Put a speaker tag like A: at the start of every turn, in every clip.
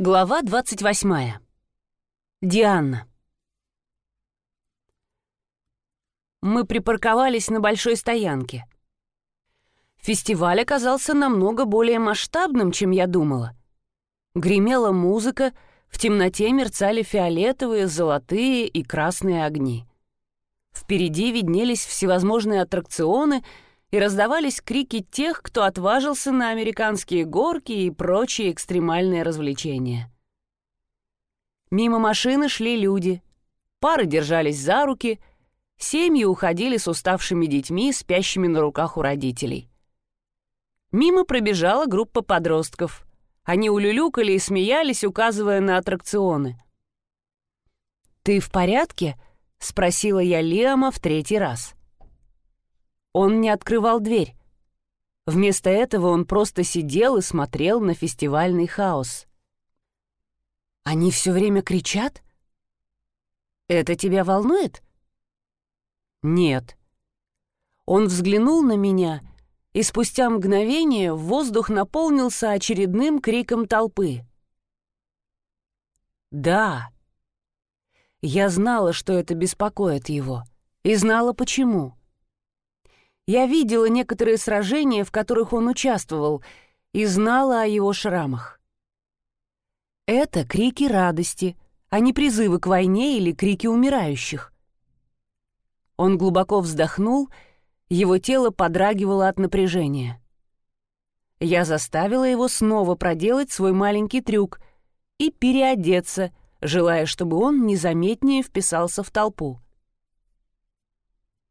A: Глава 28. Диана. Мы припарковались на большой стоянке. Фестиваль оказался намного более масштабным, чем я думала. Гремела музыка, в темноте мерцали фиолетовые, золотые и красные огни. Впереди виднелись всевозможные аттракционы — и раздавались крики тех, кто отважился на американские горки и прочие экстремальные развлечения. Мимо машины шли люди. Пары держались за руки, семьи уходили с уставшими детьми, спящими на руках у родителей. Мимо пробежала группа подростков. Они улюлюкали и смеялись, указывая на аттракционы. «Ты в порядке?» — спросила я Лиама в третий раз. Он не открывал дверь. Вместо этого он просто сидел и смотрел на фестивальный хаос. «Они все время кричат? Это тебя волнует?» «Нет». Он взглянул на меня, и спустя мгновение воздух наполнился очередным криком толпы. «Да». Я знала, что это беспокоит его, и знала почему. Я видела некоторые сражения, в которых он участвовал, и знала о его шрамах. Это крики радости, а не призывы к войне или крики умирающих. Он глубоко вздохнул, его тело подрагивало от напряжения. Я заставила его снова проделать свой маленький трюк и переодеться, желая, чтобы он незаметнее вписался в толпу.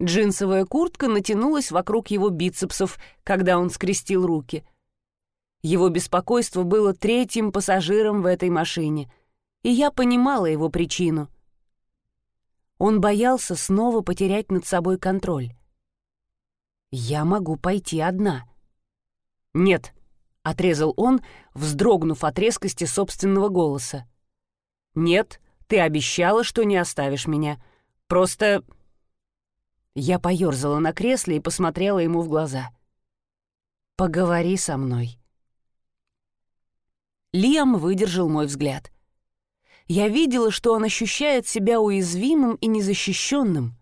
A: Джинсовая куртка натянулась вокруг его бицепсов, когда он скрестил руки. Его беспокойство было третьим пассажиром в этой машине, и я понимала его причину. Он боялся снова потерять над собой контроль. «Я могу пойти одна». «Нет», — отрезал он, вздрогнув от резкости собственного голоса. «Нет, ты обещала, что не оставишь меня. Просто я поёрзала на кресле и посмотрела ему в глаза. «Поговори со мной». Лиам выдержал мой взгляд. Я видела, что он ощущает себя уязвимым и незащищенным.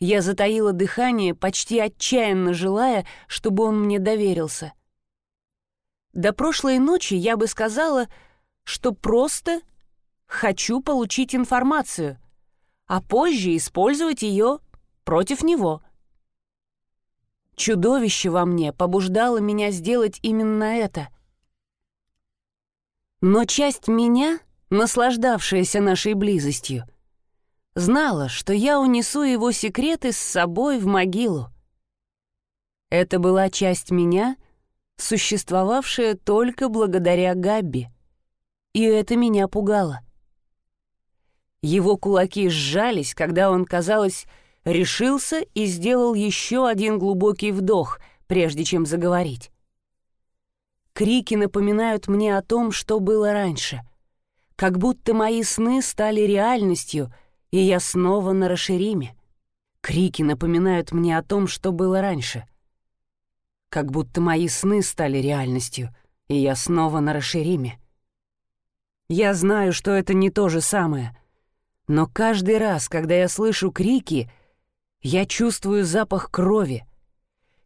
A: Я затаила дыхание, почти отчаянно желая, чтобы он мне доверился. До прошлой ночи я бы сказала, что просто хочу получить информацию, а позже использовать ее против него. Чудовище во мне побуждало меня сделать именно это. Но часть меня, наслаждавшаяся нашей близостью, знала, что я унесу его секреты с собой в могилу. Это была часть меня, существовавшая только благодаря Габби, и это меня пугало. Его кулаки сжались, когда он, казалось, решился и сделал еще один глубокий вдох, прежде чем заговорить. Крики напоминают мне о том, что было раньше. Как будто мои сны стали реальностью, и я снова на расшириме. Крики напоминают мне о том, что было раньше. Как будто мои сны стали реальностью, и я снова на расшириме. Я знаю, что это не то же самое, но каждый раз, когда я слышу крики — я чувствую запах крови,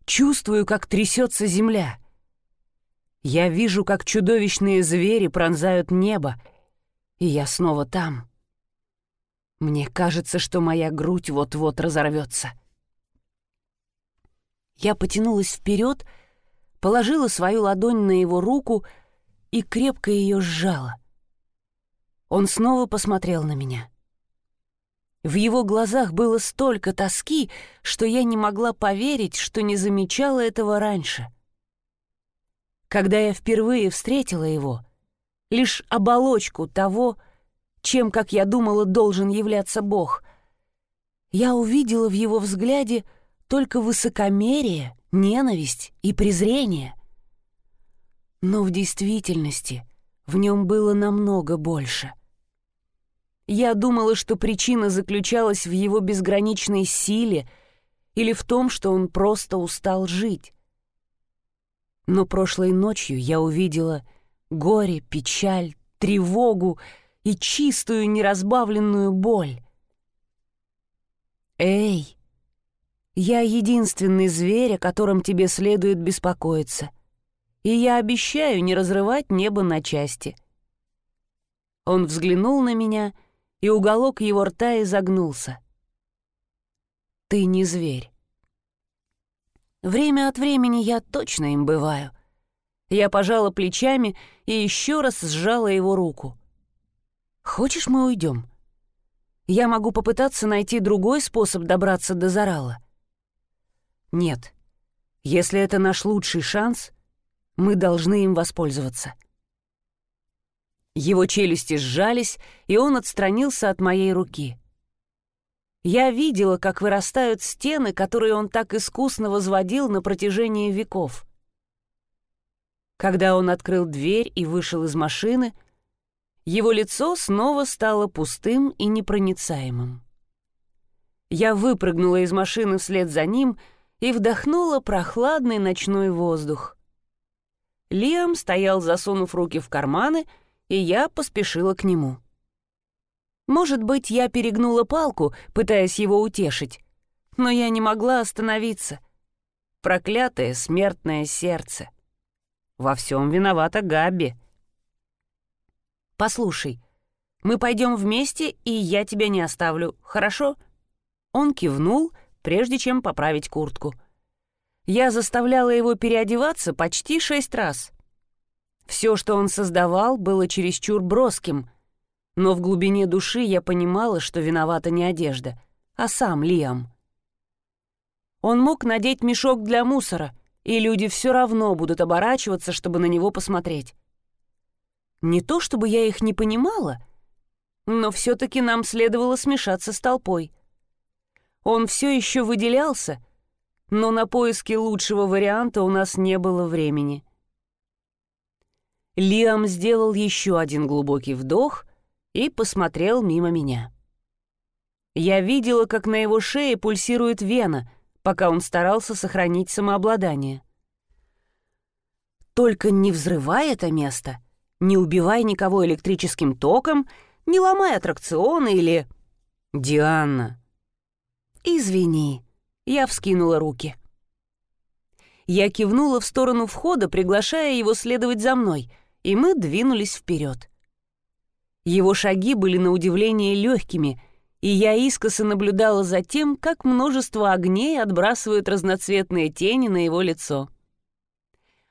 A: чувствую, как трясется земля. Я вижу, как чудовищные звери пронзают небо, и я снова там. Мне кажется, что моя грудь вот-вот разорвется. Я потянулась вперед, положила свою ладонь на его руку и крепко ее сжала. Он снова посмотрел на меня. В его глазах было столько тоски, что я не могла поверить, что не замечала этого раньше. Когда я впервые встретила его, лишь оболочку того, чем, как я думала, должен являться Бог, я увидела в его взгляде только высокомерие, ненависть и презрение. Но в действительности в нем было намного больше. Я думала, что причина заключалась в его безграничной силе или в том, что он просто устал жить. Но прошлой ночью я увидела горе, печаль, тревогу и чистую неразбавленную боль. «Эй, я единственный зверь, о котором тебе следует беспокоиться, и я обещаю не разрывать небо на части». Он взглянул на меня, и уголок его рта изогнулся. «Ты не зверь». Время от времени я точно им бываю. Я пожала плечами и еще раз сжала его руку. «Хочешь, мы уйдем? Я могу попытаться найти другой способ добраться до Зарала». «Нет. Если это наш лучший шанс, мы должны им воспользоваться». Его челюсти сжались, и он отстранился от моей руки. Я видела, как вырастают стены, которые он так искусно возводил на протяжении веков. Когда он открыл дверь и вышел из машины, его лицо снова стало пустым и непроницаемым. Я выпрыгнула из машины вслед за ним и вдохнула прохладный ночной воздух. Лиам стоял, засунув руки в карманы, и я поспешила к нему. Может быть, я перегнула палку, пытаясь его утешить, но я не могла остановиться. Проклятое смертное сердце. Во всем виновата Габи. «Послушай, мы пойдем вместе, и я тебя не оставлю, хорошо?» Он кивнул, прежде чем поправить куртку. Я заставляла его переодеваться почти шесть раз. Все, что он создавал, было чересчур броским, но в глубине души я понимала, что виновата не одежда, а сам Лиам. Он мог надеть мешок для мусора, и люди все равно будут оборачиваться, чтобы на него посмотреть. Не то чтобы я их не понимала, но все-таки нам следовало смешаться с толпой. Он все еще выделялся, но на поиски лучшего варианта у нас не было времени. Лиам сделал еще один глубокий вдох и посмотрел мимо меня. Я видела, как на его шее пульсирует вена — пока он старался сохранить самообладание. «Только не взрывай это место, не убивай никого электрическим током, не ломай аттракционы или...» «Диана!» «Извини», — я вскинула руки. Я кивнула в сторону входа, приглашая его следовать за мной, и мы двинулись вперед. Его шаги были на удивление легкими, и я искоса наблюдала за тем, как множество огней отбрасывают разноцветные тени на его лицо.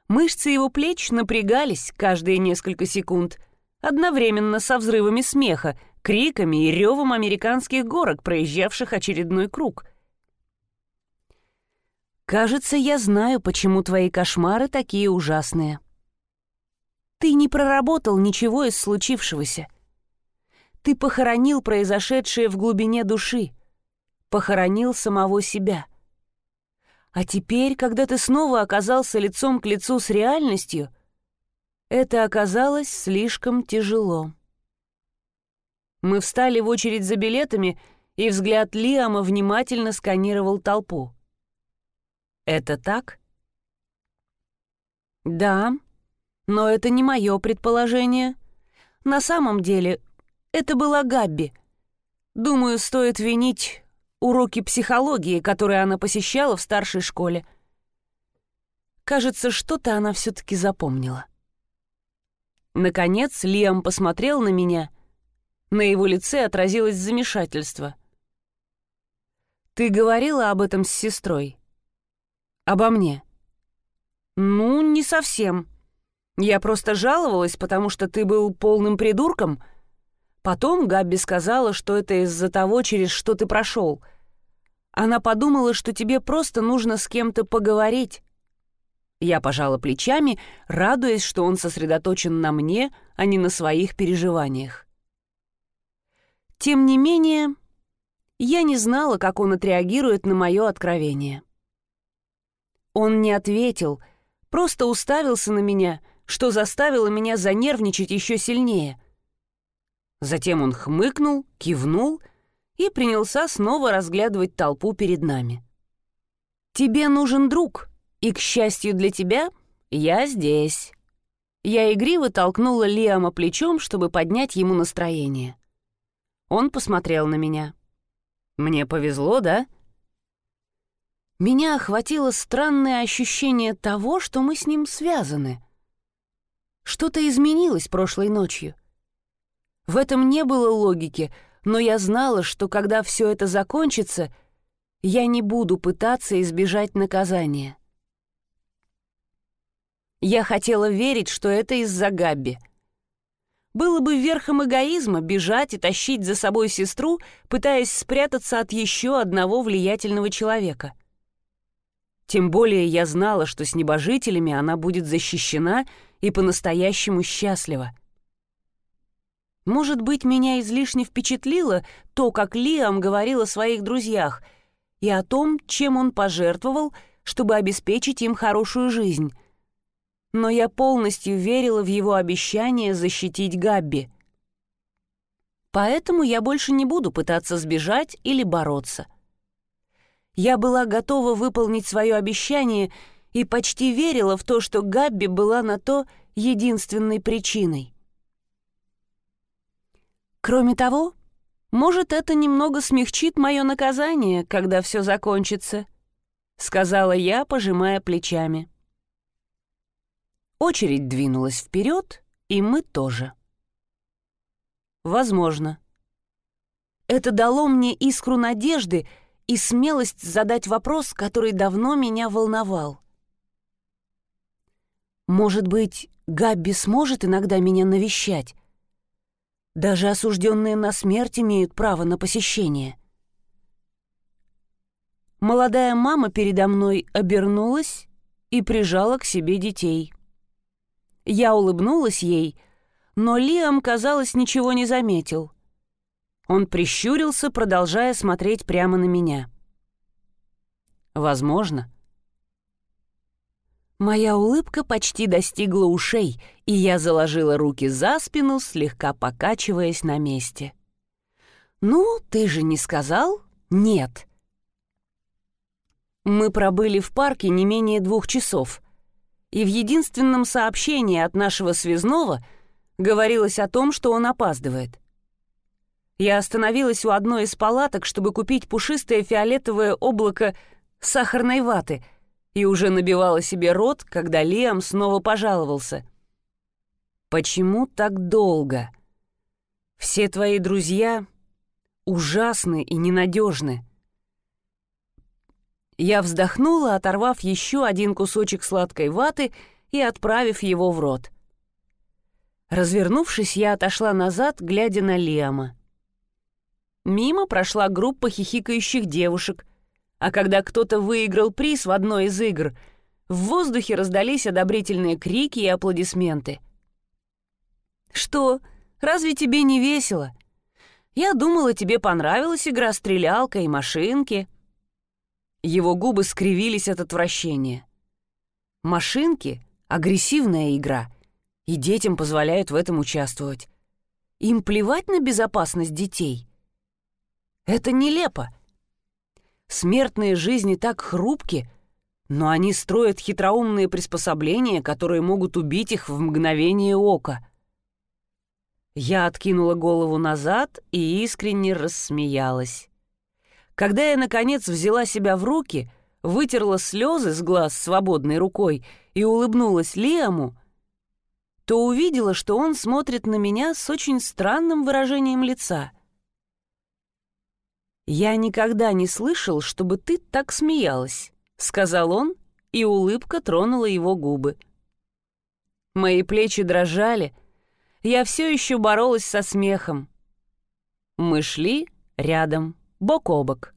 A: Мышцы его плеч напрягались каждые несколько секунд, одновременно со взрывами смеха, криками и ревом американских горок, проезжавших очередной круг. «Кажется, я знаю, почему твои кошмары такие ужасные. Ты не проработал ничего из случившегося» Ты похоронил произошедшее в глубине души, похоронил самого себя. А теперь, когда ты снова оказался лицом к лицу с реальностью, это оказалось слишком тяжело. Мы встали в очередь за билетами, и взгляд Лиама внимательно сканировал толпу. «Это так?» «Да, но это не мое предположение. На самом деле это была Габби. Думаю, стоит винить уроки психологии, которые она посещала в старшей школе. Кажется, что-то она все-таки запомнила. Наконец Лиам посмотрел на меня. На его лице отразилось замешательство. «Ты говорила об этом с сестрой?» «Обо мне?» «Ну, не совсем. Я просто жаловалась, потому что ты был полным придурком», Потом Габби сказала, что это из-за того, через что ты прошел. Она подумала, что тебе просто нужно с кем-то поговорить. Я пожала плечами, радуясь, что он сосредоточен на мне, а не на своих переживаниях. Тем не менее, я не знала, как он отреагирует на мое откровение. Он не ответил, просто уставился на меня, что заставило меня занервничать еще сильнее — Затем он хмыкнул, кивнул и принялся снова разглядывать толпу перед нами. «Тебе нужен друг, и, к счастью для тебя, я здесь». Я игриво толкнула Лиама плечом, чтобы поднять ему настроение. Он посмотрел на меня. «Мне повезло, да?» Меня охватило странное ощущение того, что мы с ним связаны. Что-то изменилось прошлой ночью. В этом не было логики, но я знала, что когда все это закончится, я не буду пытаться избежать наказания. Я хотела верить, что это из-за Габби. Было бы верхом эгоизма бежать и тащить за собой сестру, пытаясь спрятаться от еще одного влиятельного человека. Тем более я знала, что с небожителями она будет защищена и по-настоящему счастлива. Может быть, меня излишне впечатлило то, как Лиам говорил о своих друзьях и о том, чем он пожертвовал, чтобы обеспечить им хорошую жизнь. Но я полностью верила в его обещание защитить Габби. Поэтому я больше не буду пытаться сбежать или бороться. Я была готова выполнить свое обещание и почти верила в то, что Габби была на то единственной причиной. Кроме того, может, это немного смягчит мое наказание, когда все закончится, сказала я, пожимая плечами. Очередь двинулась вперед, и мы тоже. Возможно. Это дало мне искру надежды и смелость задать вопрос, который давно меня волновал. Может быть, Габби сможет иногда меня навещать, даже осужденные на смерть имеют право на посещение. Молодая мама передо мной обернулась и прижала к себе детей. Я улыбнулась ей, но Лиам, казалось, ничего не заметил. Он прищурился, продолжая смотреть прямо на меня. «Возможно», Моя улыбка почти достигла ушей, и я заложила руки за спину, слегка покачиваясь на месте. «Ну, ты же не сказал «нет». Мы пробыли в парке не менее двух часов, и в единственном сообщении от нашего связного говорилось о том, что он опаздывает. Я остановилась у одной из палаток, чтобы купить пушистое фиолетовое облако сахарной ваты — и уже набивала себе рот, когда Лиам снова пожаловался. «Почему так долго? Все твои друзья ужасны и ненадежны». Я вздохнула, оторвав еще один кусочек сладкой ваты и отправив его в рот. Развернувшись, я отошла назад, глядя на Лиама. Мимо прошла группа хихикающих девушек — а когда кто-то выиграл приз в одной из игр, в воздухе раздались одобрительные крики и аплодисменты. «Что, разве тебе не весело? Я думала, тебе понравилась игра «Стрелялка» и «Машинки». Его губы скривились от отвращения. «Машинки» — агрессивная игра, и детям позволяют в этом участвовать. Им плевать на безопасность детей. Это нелепо. Смертные жизни так хрупки, но они строят хитроумные приспособления, которые могут убить их в мгновение ока. Я откинула голову назад и искренне рассмеялась. Когда я, наконец, взяла себя в руки, вытерла слезы с глаз свободной рукой и улыбнулась Лиаму, то увидела, что он смотрит на меня с очень странным выражением лица — «Я никогда не слышал, чтобы ты так смеялась», — сказал он, и улыбка тронула его губы. Мои плечи дрожали, я все еще боролась со смехом. Мы шли рядом, бок о бок.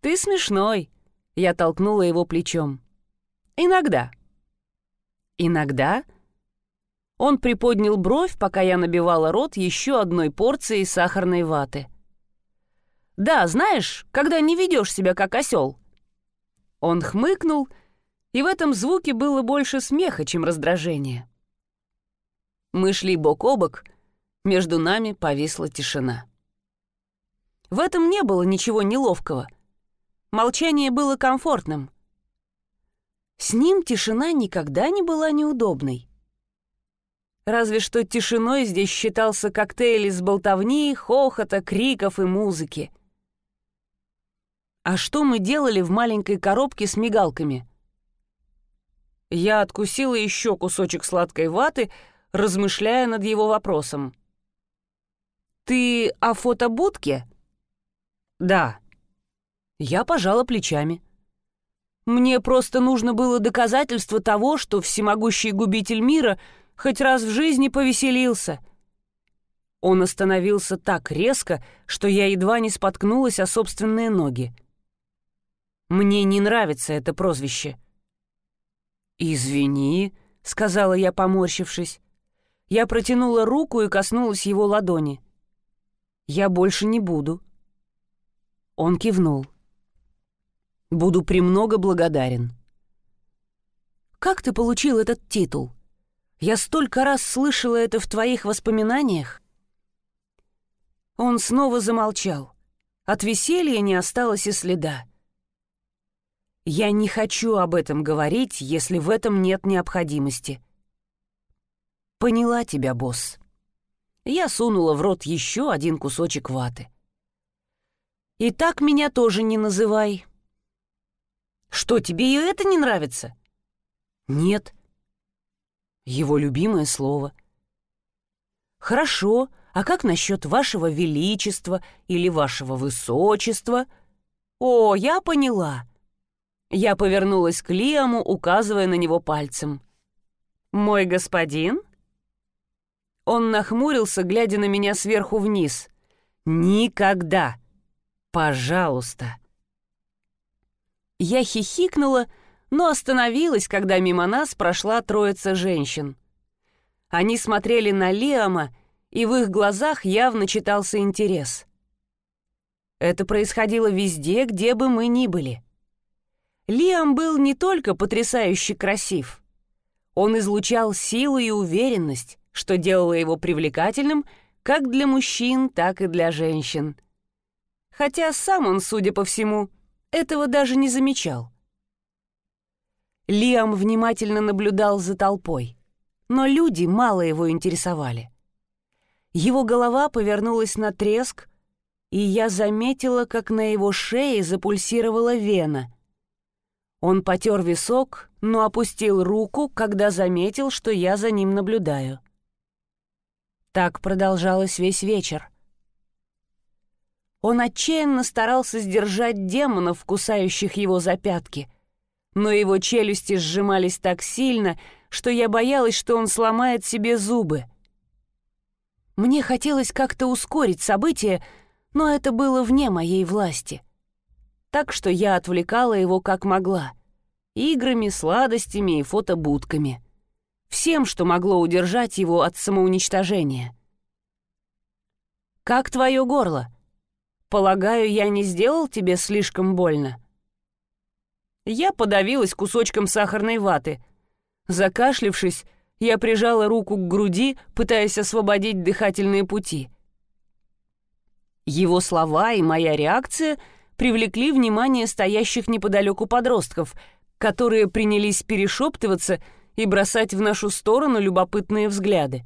A: «Ты смешной», — я толкнула его плечом. «Иногда». «Иногда?» Он приподнял бровь, пока я набивала рот еще одной порцией сахарной ваты. Да, знаешь, когда не ведешь себя как осел. Он хмыкнул, и в этом звуке было больше смеха, чем раздражения. Мы шли бок о бок, между нами повисла тишина. В этом не было ничего неловкого. Молчание было комфортным. С ним тишина никогда не была неудобной. Разве что тишиной здесь считался коктейль из болтовни, хохота, криков и музыки. А что мы делали в маленькой коробке с мигалками? Я откусила еще кусочек сладкой ваты, размышляя над его вопросом. «Ты о фотобудке?» «Да». Я пожала плечами. Мне просто нужно было доказательство того, что всемогущий губитель мира хоть раз в жизни повеселился. Он остановился так резко, что я едва не споткнулась о собственные ноги. Мне не нравится это прозвище. «Извини», — сказала я, поморщившись. Я протянула руку и коснулась его ладони. «Я больше не буду». Он кивнул. «Буду премного благодарен». «Как ты получил этот титул? Я столько раз слышала это в твоих воспоминаниях». Он снова замолчал. От веселья не осталось и следа. Я не хочу об этом говорить, если в этом нет необходимости. Поняла тебя, босс. Я сунула в рот еще один кусочек ваты. И так меня тоже не называй. Что, тебе и это не нравится? Нет. Его любимое слово. Хорошо, а как насчет вашего величества или вашего высочества? О, я поняла. Я повернулась к Лиаму, указывая на него пальцем. «Мой господин?» Он нахмурился, глядя на меня сверху вниз. «Никогда! Пожалуйста!» Я хихикнула, но остановилась, когда мимо нас прошла троица женщин. Они смотрели на Лиама, и в их глазах явно читался интерес. Это происходило везде, где бы мы ни были. Лиам был не только потрясающе красив. Он излучал силу и уверенность, что делало его привлекательным как для мужчин, так и для женщин. Хотя сам он, судя по всему, этого даже не замечал. Лиам внимательно наблюдал за толпой, но люди мало его интересовали. Его голова повернулась на треск, и я заметила, как на его шее запульсировала вена — он потер висок, но опустил руку, когда заметил, что я за ним наблюдаю. Так продолжалось весь вечер. Он отчаянно старался сдержать демонов, кусающих его за пятки, но его челюсти сжимались так сильно, что я боялась, что он сломает себе зубы. Мне хотелось как-то ускорить события, но это было вне моей власти. Так что я отвлекала его как могла играми, сладостями и фотобудками. Всем, что могло удержать его от самоуничтожения. «Как твое горло? Полагаю, я не сделал тебе слишком больно?» Я подавилась кусочком сахарной ваты. Закашлившись, я прижала руку к груди, пытаясь освободить дыхательные пути. Его слова и моя реакция привлекли внимание стоящих неподалеку подростков — которые принялись перешептываться и бросать в нашу сторону любопытные взгляды.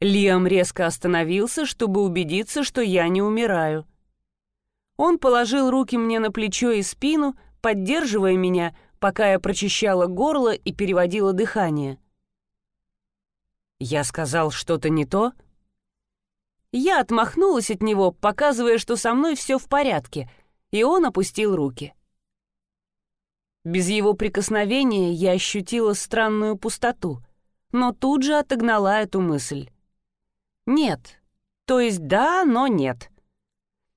A: Лиам резко остановился, чтобы убедиться, что я не умираю. Он положил руки мне на плечо и спину, поддерживая меня, пока я прочищала горло и переводила дыхание. Я сказал что-то не то? Я отмахнулась от него, показывая, что со мной все в порядке, и он опустил руки. Без его прикосновения я ощутила странную пустоту, но тут же отогнала эту мысль. Нет, то есть да, но нет.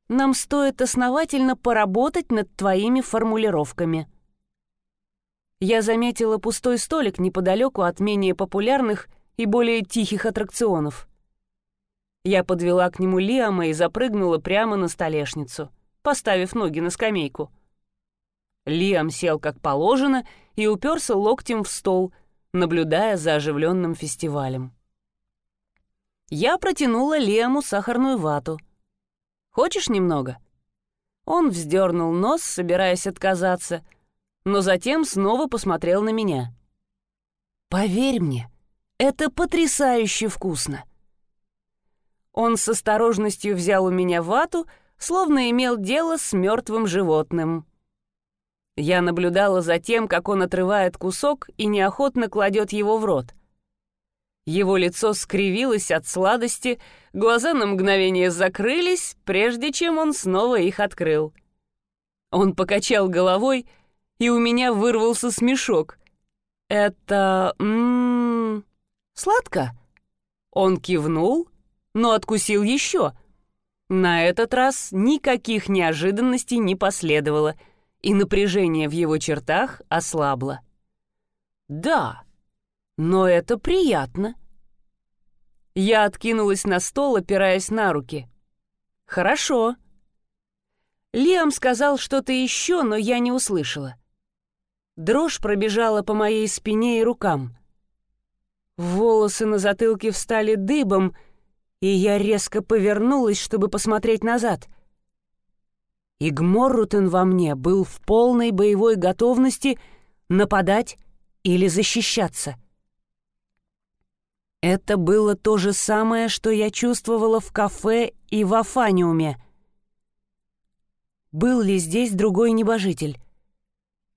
A: Нам стоит основательно поработать над твоими формулировками. Я заметила пустой столик неподалеку от менее популярных и более тихих аттракционов. Я подвела к нему Лиама и запрыгнула прямо на столешницу, поставив ноги на скамейку. Лиам сел как положено и уперся локтем в стол, наблюдая за оживленным фестивалем. Я протянула Лиаму сахарную вату. «Хочешь немного?» Он вздернул нос, собираясь отказаться, но затем снова посмотрел на меня. «Поверь мне, Это потрясающе вкусно. Он с осторожностью взял у меня вату, словно имел дело с мертвым животным. Я наблюдала за тем, как он отрывает кусок и неохотно кладет его в рот. Его лицо скривилось от сладости, глаза на мгновение закрылись, прежде чем он снова их открыл. Он покачал головой, и у меня вырвался смешок. «Это... М -м, сладко?» Он кивнул, но откусил еще. На этот раз никаких неожиданностей не последовало, и напряжение в его чертах ослабло. «Да, но это приятно». Я откинулась на стол, опираясь на руки. «Хорошо». Лиам сказал что-то еще, но я не услышала. Дрожь пробежала по моей спине и рукам. Волосы на затылке встали дыбом, и я резко повернулась, чтобы посмотреть назад. Игморрутен во мне был в полной боевой готовности нападать или защищаться. Это было то же самое, что я чувствовала в кафе и в Афаниуме. Был ли здесь другой небожитель?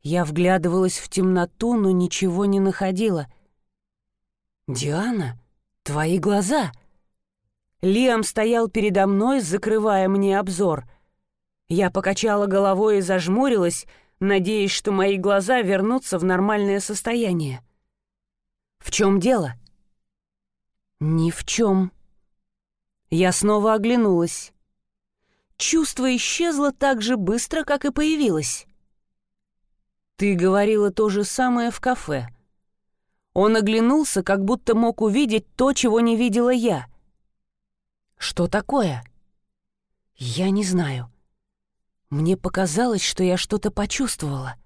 A: Я вглядывалась в темноту, но ничего не находила. «Диана, твои глаза!» Лиам стоял передо мной, закрывая мне обзор. Я покачала головой и зажмурилась, надеясь, что мои глаза вернутся в нормальное состояние. «В чем дело?» «Ни в чем». Я снова оглянулась. Чувство исчезло так же быстро, как и появилось. «Ты говорила то же самое в кафе». Он оглянулся, как будто мог увидеть то, чего не видела я. «Что такое?» «Я не знаю. Мне показалось, что я что-то почувствовала».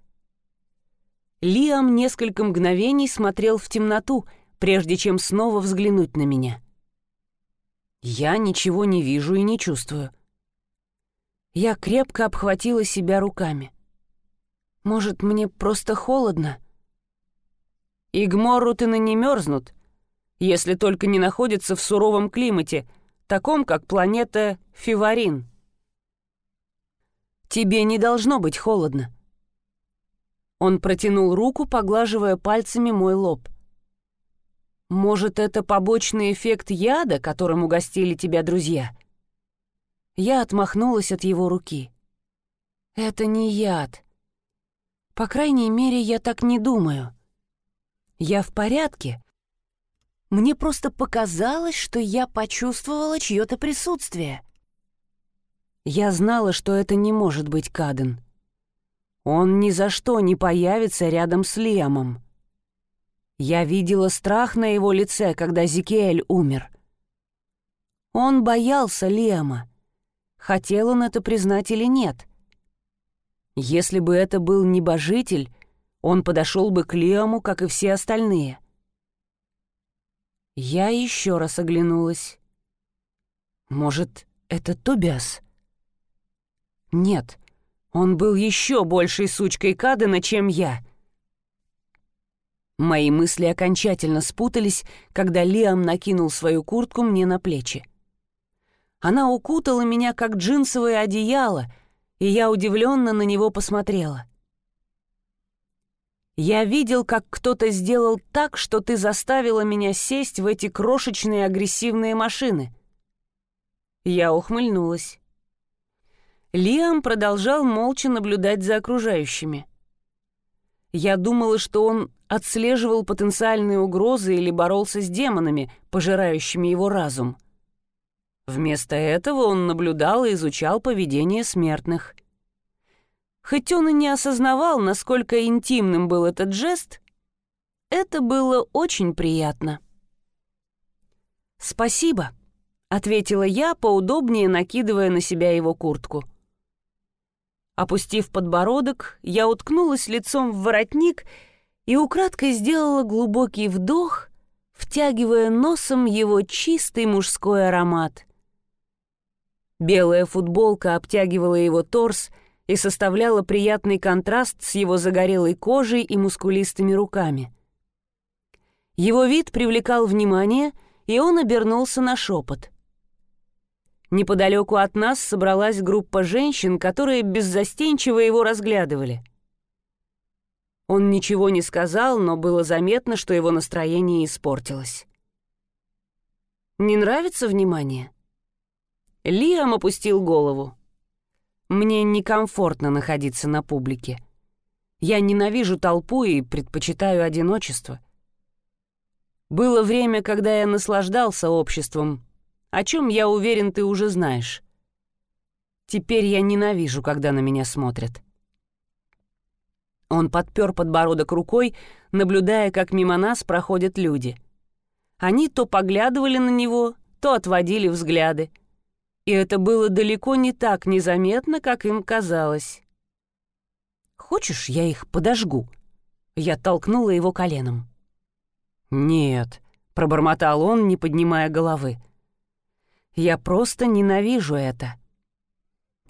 A: Лиам несколько мгновений смотрел в темноту, прежде чем снова взглянуть на меня. «Я ничего не вижу и не чувствую». Я крепко обхватила себя руками. Может, мне просто холодно? Игморрутыны не мерзнут, если только не находятся в суровом климате, таком, как планета Фиварин. Тебе не должно быть холодно. Он протянул руку, поглаживая пальцами мой лоб. Может, это побочный эффект яда, которым угостили тебя друзья? Я отмахнулась от его руки. Это не яд. По крайней мере, я так не думаю. Я в порядке. Мне просто показалось, что я почувствовала чье-то присутствие. Я знала, что это не может быть Каден. Он ни за что не появится рядом с Лиамом. Я видела страх на его лице, когда Зикиэль умер. Он боялся Лиама. Хотел он это признать или нет — если бы это был небожитель, он подошел бы к Лиаму, как и все остальные. Я еще раз оглянулась. Может, это Тобиас? Нет, он был еще большей сучкой Кадена, чем я. Мои мысли окончательно спутались, когда Лиам накинул свою куртку мне на плечи. Она укутала меня, как джинсовое одеяло — и я удивленно на него посмотрела. «Я видел, как кто-то сделал так, что ты заставила меня сесть в эти крошечные агрессивные машины». Я ухмыльнулась. Лиам продолжал молча наблюдать за окружающими. Я думала, что он отслеживал потенциальные угрозы или боролся с демонами, пожирающими его разум. Вместо этого он наблюдал и изучал поведение смертных. Хоть он и не осознавал, насколько интимным был этот жест, это было очень приятно. «Спасибо», — ответила я, поудобнее накидывая на себя его куртку. Опустив подбородок, я уткнулась лицом в воротник и украдкой сделала глубокий вдох, втягивая носом его чистый мужской аромат — Белая футболка обтягивала его торс и составляла приятный контраст с его загорелой кожей и мускулистыми руками. Его вид привлекал внимание, и он обернулся на шепот. Неподалеку от нас собралась группа женщин, которые беззастенчиво его разглядывали. Он ничего не сказал, но было заметно, что его настроение испортилось. «Не нравится внимание?» Лиам опустил голову. «Мне некомфортно находиться на публике. Я ненавижу толпу и предпочитаю одиночество. Было время, когда я наслаждался обществом, о чем, я уверен, ты уже знаешь. Теперь я ненавижу, когда на меня смотрят. Он подпер подбородок рукой, наблюдая, как мимо нас проходят люди. Они то поглядывали на него, то отводили взгляды. И это было далеко не так незаметно, как им казалось. «Хочешь, я их подожгу?» Я толкнула его коленом. «Нет», — пробормотал он, не поднимая головы. «Я просто ненавижу это».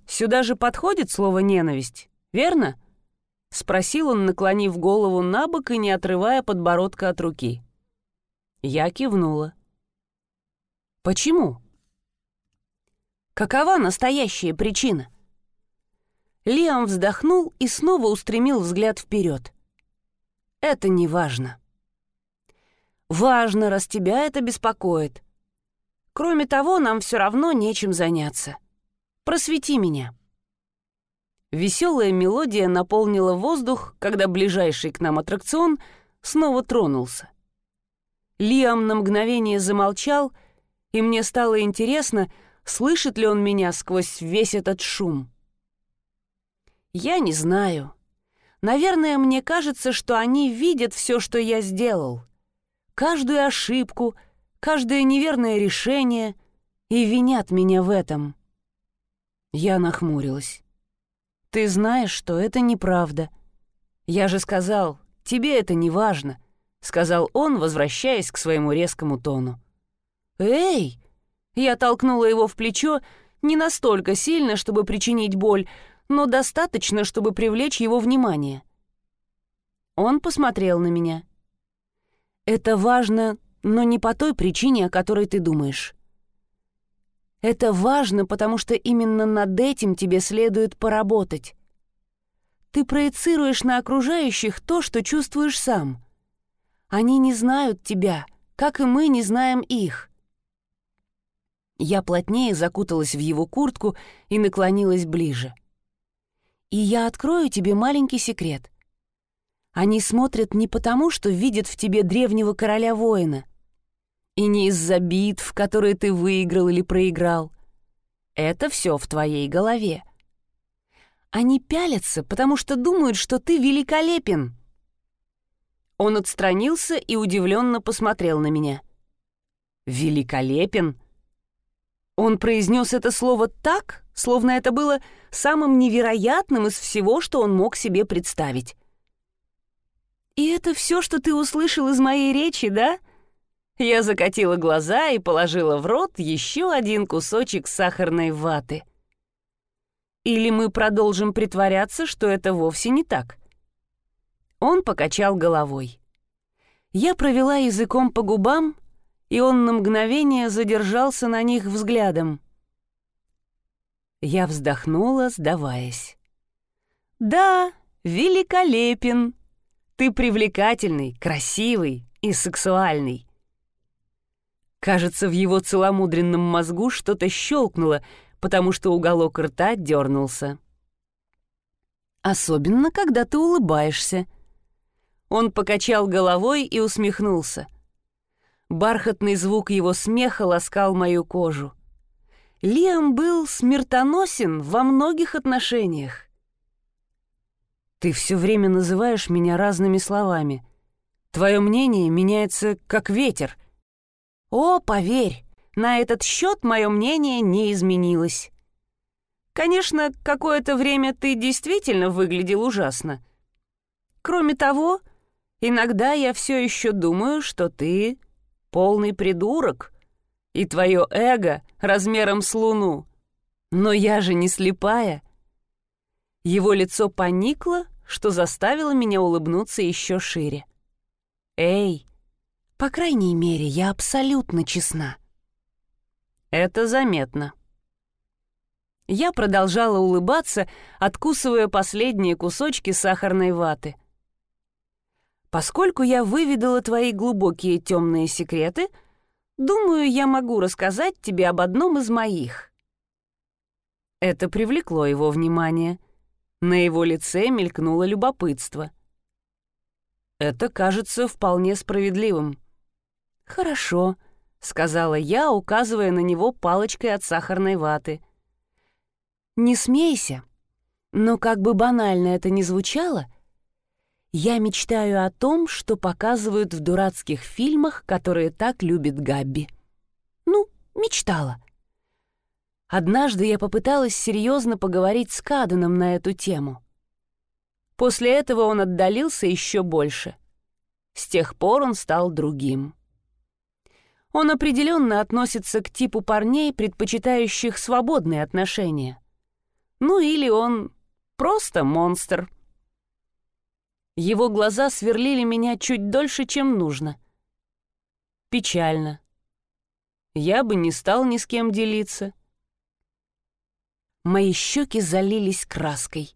A: «Сюда же подходит слово «ненависть», верно?» — спросил он, наклонив голову на бок и не отрывая подбородка от руки. Я кивнула. «Почему?» «Какова настоящая причина?» Лиам вздохнул и снова устремил взгляд вперед. «Это не важно». Важно, раз тебя это беспокоит. Кроме того, нам все равно нечем заняться. Просвети меня». Веселая мелодия наполнила воздух, когда ближайший к нам аттракцион снова тронулся. Лиам на мгновение замолчал, и мне стало интересно, слышит ли он меня сквозь весь этот шум. Я не знаю. Наверное, мне кажется, что они видят все, что я сделал — каждую ошибку, каждое неверное решение и винят меня в этом. Я нахмурилась. «Ты знаешь, что это неправда. Я же сказал, тебе это не важно», — сказал он, возвращаясь к своему резкому тону. «Эй!» Я толкнула его в плечо не настолько сильно, чтобы причинить боль, но достаточно, чтобы привлечь его внимание. Он посмотрел на меня. Это важно, но не по той причине, о которой ты думаешь. Это важно, потому что именно над этим тебе следует поработать. Ты проецируешь на окружающих то, что чувствуешь сам. Они не знают тебя, как и мы не знаем их. Я плотнее закуталась в его куртку и наклонилась ближе. И я открою тебе маленький секрет. Они смотрят не потому, что видят в тебе древнего короля-воина, и не из-за битв, которые ты выиграл или проиграл. Это все в твоей голове. Они пялятся, потому что думают, что ты великолепен. Он отстранился и удивленно посмотрел на меня. «Великолепен?» Он произнес это слово так, словно это было самым невероятным из всего, что он мог себе представить. «И это все, что ты услышал из моей речи, да?» Я закатила глаза и положила в рот еще один кусочек сахарной ваты. «Или мы продолжим притворяться, что это вовсе не так?» Он покачал головой. Я провела языком по губам, и он на мгновение задержался на них взглядом. Я вздохнула, сдаваясь. «Да, великолепен!» Ты привлекательный, красивый и сексуальный. Кажется, в его целомудренном мозгу что-то щелкнуло, потому что уголок рта дернулся. Особенно, когда ты улыбаешься. Он покачал головой и усмехнулся. Бархатный звук его смеха ласкал мою кожу. Лиам был смертоносен во многих отношениях. Ты все время называешь меня разными словами. Твое мнение меняется как ветер. О, поверь, на этот счет мое мнение не изменилось. Конечно, какое-то время ты действительно выглядел ужасно. Кроме того, иногда я все еще думаю, что ты полный придурок, и твое эго размером с луну. Но я же не слепая. Его лицо поникло, что заставило меня улыбнуться еще шире. «Эй, По крайней мере, я абсолютно честна. Это заметно. Я продолжала улыбаться, откусывая последние кусочки сахарной ваты. Поскольку я выведала твои глубокие темные секреты, думаю, я могу рассказать тебе об одном из моих. Это привлекло его внимание. На его лице мелькнуло любопытство. Это кажется вполне справедливым. «Хорошо», — сказала я, указывая на него палочкой от сахарной ваты. «Не смейся, но как бы банально это ни звучало, я мечтаю о том, что показывают в дурацких фильмах, которые так любит Габби. Ну, мечтала. Однажды я попыталась серьезно поговорить с Каданом на эту тему. После этого он отдалился еще больше. С тех пор он стал другим. Он определенно относится к типу парней, предпочитающих свободные отношения. Ну или он просто монстр. Его глаза сверлили меня чуть дольше, чем нужно. Печально. Я бы не стал ни с кем делиться. Мои щеки залились краской.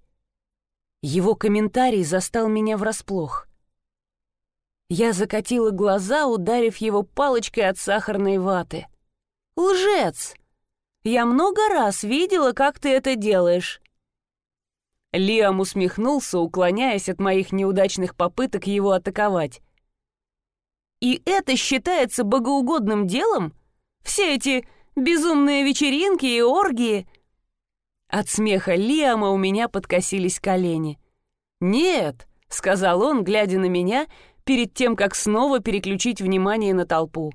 A: Его комментарий застал меня врасплох. Я закатила глаза, ударив его палочкой от сахарной ваты. «Лжец! Я много раз видела, как ты это делаешь!» Лиам усмехнулся, уклоняясь от моих неудачных попыток его атаковать. «И это считается богоугодным делом? Все эти безумные вечеринки и оргии?» От смеха Лиама у меня подкосились колени. «Нет», — сказал он, глядя на меня перед тем, как снова переключить внимание на толпу.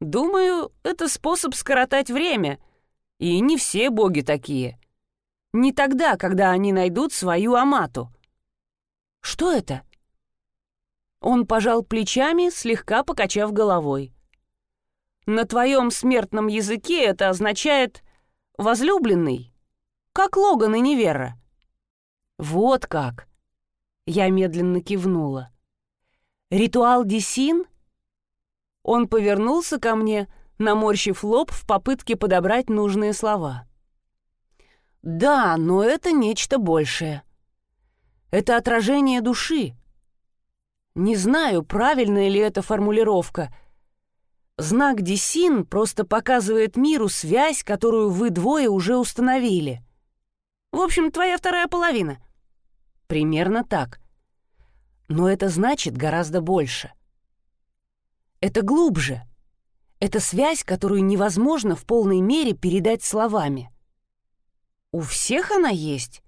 A: «Думаю, это способ скоротать время, и не все боги такие. Не тогда, когда они найдут свою Амату». «Что это?» Он пожал плечами, слегка покачав головой. «На твоем смертном языке это означает «возлюбленный», как Логан и Невера». «Вот как!» Я медленно кивнула. «Ритуал Десин?» Он повернулся ко мне, наморщив лоб в попытке подобрать нужные слова. «Да, но это нечто большее. Это отражение души. Не знаю, правильная ли эта формулировка. Знак Десин просто показывает миру связь, которую вы двое уже установили. В общем, твоя вторая половина». «Примерно так но это значит гораздо больше. Это глубже. Это связь, которую невозможно в полной мере передать словами. У всех она есть.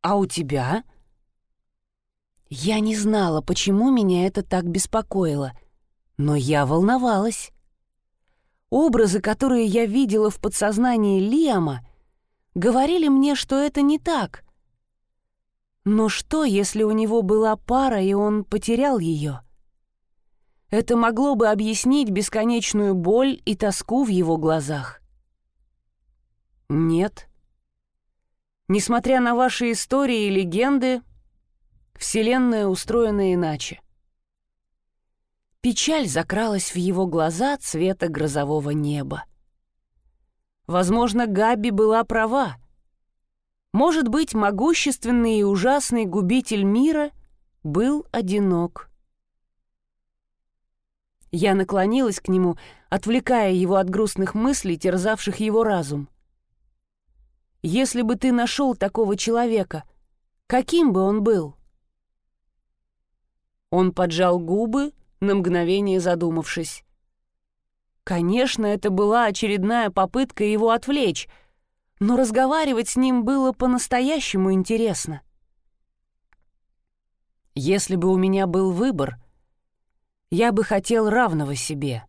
A: А у тебя? Я не знала, почему меня это так беспокоило, но я волновалась. Образы, которые я видела в подсознании Лиама, говорили мне, что это не так — но что, если у него была пара, и он потерял ее? Это могло бы объяснить бесконечную боль и тоску в его глазах. Нет. Несмотря на ваши истории и легенды, Вселенная устроена иначе. Печаль закралась в его глаза цвета грозового неба. Возможно, Габи была права — может быть, могущественный и ужасный губитель мира был одинок. Я наклонилась к нему, отвлекая его от грустных мыслей, терзавших его разум. «Если бы ты нашел такого человека, каким бы он был?» Он поджал губы, на мгновение задумавшись. Конечно, это была очередная попытка его отвлечь — но разговаривать с ним было по-настоящему интересно. Если бы у меня был выбор, я бы хотел равного себе.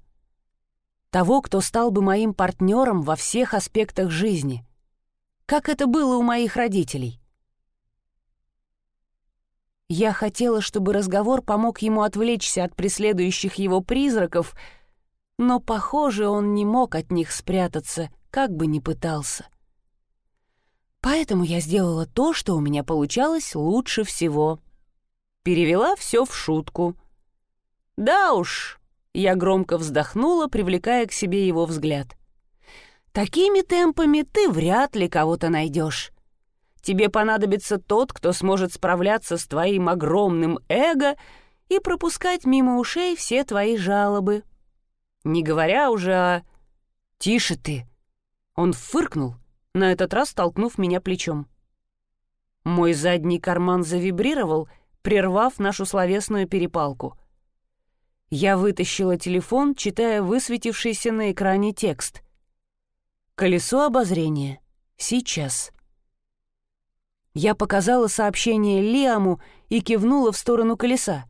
A: Того, кто стал бы моим партнером во всех аспектах жизни. Как это было у моих родителей. Я хотела, чтобы разговор помог ему отвлечься от преследующих его призраков, но, похоже, он не мог от них спрятаться, как бы ни пытался. Поэтому я сделала то, что у меня получалось лучше всего. Перевела все в шутку. Да уж, я громко вздохнула, привлекая к себе его взгляд. Такими темпами ты вряд ли кого-то найдешь. Тебе понадобится тот, кто сможет справляться с твоим огромным эго и пропускать мимо ушей все твои жалобы. Не говоря уже о... «Тише ты!» Он фыркнул, на этот раз толкнув меня плечом. Мой задний карман завибрировал, прервав нашу словесную перепалку. Я вытащила телефон, читая высветившийся на экране текст. «Колесо обозрения. Сейчас». Я показала сообщение Лиаму и кивнула в сторону колеса.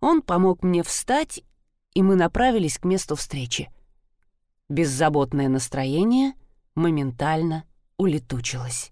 A: Он помог мне встать, и мы направились к месту встречи. Беззаботное настроение моментально улетучилось.